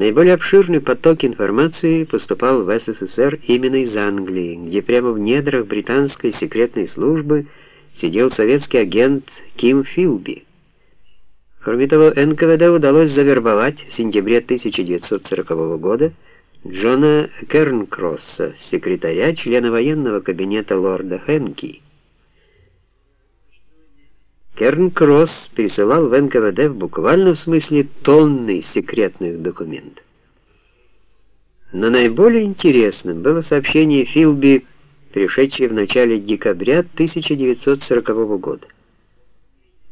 Наиболее обширный поток информации поступал в СССР именно из Англии, где прямо в недрах британской секретной службы сидел советский агент Ким Филби. Кроме того, НКВД удалось завербовать в сентябре 1940 года Джона Кернкросса, секретаря, члена военного кабинета лорда Хенки. Кернкросс присылал в НКВД в буквальном смысле тонны секретных документов. Но наиболее интересным было сообщение Филби, пришедшее в начале декабря 1940 года.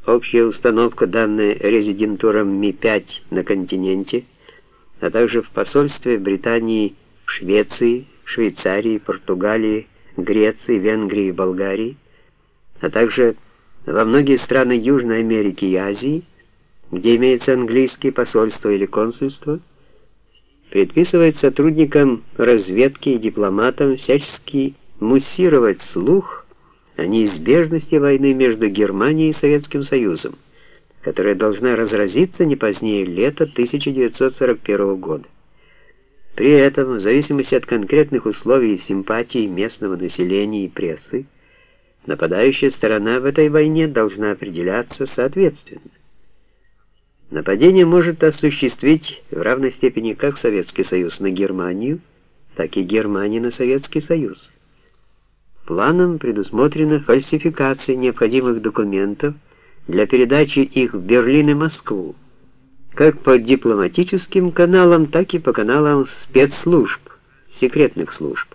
Общая установка, данная резидентурам Ми-5 на континенте, а также в посольстве Британии в Швеции, Швейцарии, Португалии, Греции, Венгрии и Болгарии, а также во многие страны Южной Америки и Азии, где имеется английские посольства или консульства, предписывает сотрудникам разведки и дипломатам всячески муссировать слух о неизбежности войны между Германией и Советским Союзом, которая должна разразиться не позднее лета 1941 года. При этом, в зависимости от конкретных условий и симпатий местного населения и прессы, нападающая сторона в этой войне должна определяться соответственно. Нападение может осуществить в равной степени как Советский Союз на Германию, так и Германия на Советский Союз. Планом предусмотрена фальсификация необходимых документов для передачи их в Берлин и Москву, как по дипломатическим каналам, так и по каналам спецслужб, секретных служб.